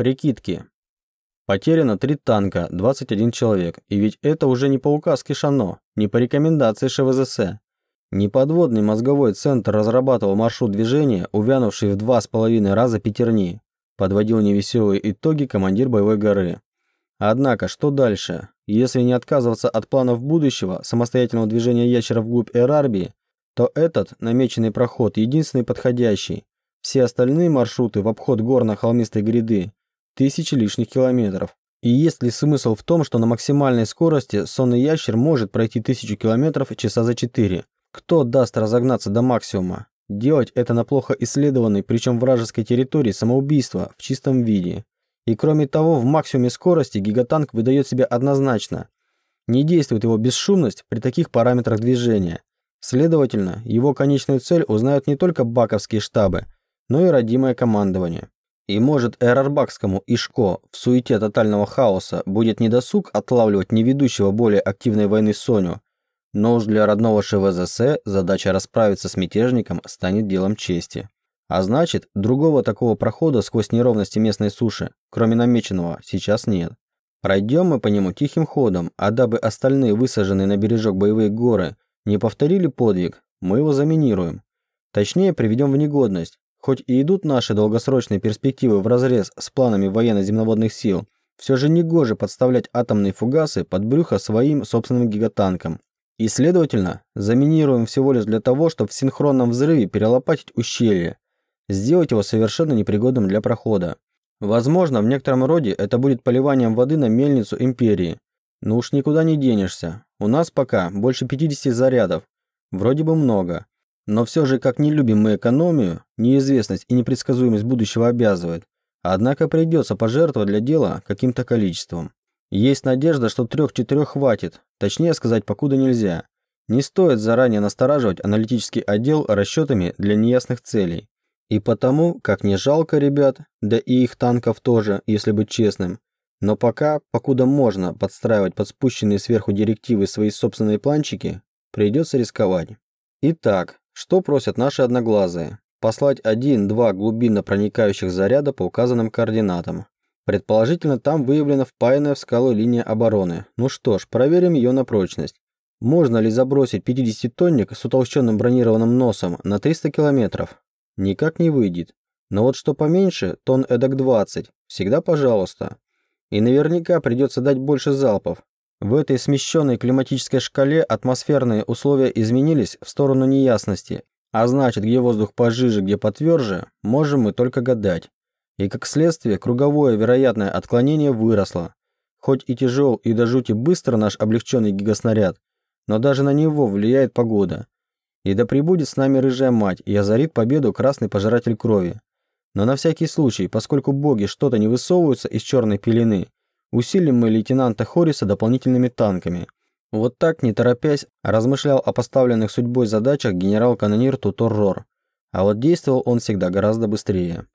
Прикидки. Потеряно 3 танка, 21 человек. И ведь это уже не по указке Шано, не по рекомендации ШВЗС. Не подводный мозговой центр разрабатывал маршрут движения, увянувший в два с половиной раза пятерни. Подводил невеселые итоги командир боевой горы. Однако, что дальше? Если не отказываться от планов будущего, самостоятельного движения ящера вглубь Эрарбии, то этот, намеченный проход, единственный подходящий. Все остальные маршруты в обход горно-холмистой гряды – тысячи лишних километров. И есть ли смысл в том, что на максимальной скорости сонный ящер может пройти тысячу километров часа за четыре? Кто даст разогнаться до максимума? Делать это на плохо исследованной, причем вражеской территории, самоубийство в чистом виде. И кроме того, в максимуме скорости гигатанк выдает себя однозначно. Не действует его бесшумность при таких параметрах движения. Следовательно, его конечную цель узнают не только баковские штабы, но и родимое командование. И может эрарбакскому Ишко в суете тотального хаоса будет недосуг отлавливать неведущего более активной войны Соню, но уж для родного ШВЗС задача расправиться с мятежником станет делом чести. А значит, другого такого прохода сквозь неровности местной суши, кроме намеченного, сейчас нет. Пройдем мы по нему тихим ходом, а дабы остальные высаженные на бережок боевые горы не повторили подвиг, мы его заминируем. Точнее, приведем в негодность. Хоть и идут наши долгосрочные перспективы вразрез с планами военно-земноводных сил, все же негоже подставлять атомные фугасы под брюхо своим собственным гигатанкам. И, следовательно, заминируем всего лишь для того, чтобы в синхронном взрыве перелопатить ущелье, сделать его совершенно непригодным для прохода. Возможно, в некотором роде это будет поливанием воды на мельницу Империи. Но уж никуда не денешься. У нас пока больше 50 зарядов. Вроде бы много. Но все же, как не любим мы экономию, неизвестность и непредсказуемость будущего обязывает. Однако придется пожертвовать для дела каким-то количеством. Есть надежда, что трех-четырех хватит, точнее сказать, покуда нельзя. Не стоит заранее настораживать аналитический отдел расчетами для неясных целей. И потому, как не жалко ребят, да и их танков тоже, если быть честным, но пока, покуда можно подстраивать под спущенные сверху директивы свои собственные планчики, придется рисковать. Итак, что просят наши одноглазые? Послать один-два глубинно проникающих заряда по указанным координатам. Предположительно, там выявлена впаянная в скалу линия обороны. Ну что ж, проверим ее на прочность. Можно ли забросить 50-тонник с утолщенным бронированным носом на 300 километров? никак не выйдет. Но вот что поменьше, тон эдак 20, всегда пожалуйста. И наверняка придется дать больше залпов. В этой смещенной климатической шкале атмосферные условия изменились в сторону неясности, а значит, где воздух пожиже, где потверже, можем мы только гадать. И как следствие, круговое вероятное отклонение выросло. Хоть и тяжел и до жути быстро наш облегченный гигаснаряд, но даже на него влияет погода. И да пребудет с нами рыжая мать, и озарит победу красный пожиратель крови. Но на всякий случай, поскольку боги что-то не высовываются из черной пелены, усилим мы лейтенанта Хориса дополнительными танками. Вот так, не торопясь, размышлял о поставленных судьбой задачах генерал-канонир Тутор Рор. А вот действовал он всегда гораздо быстрее.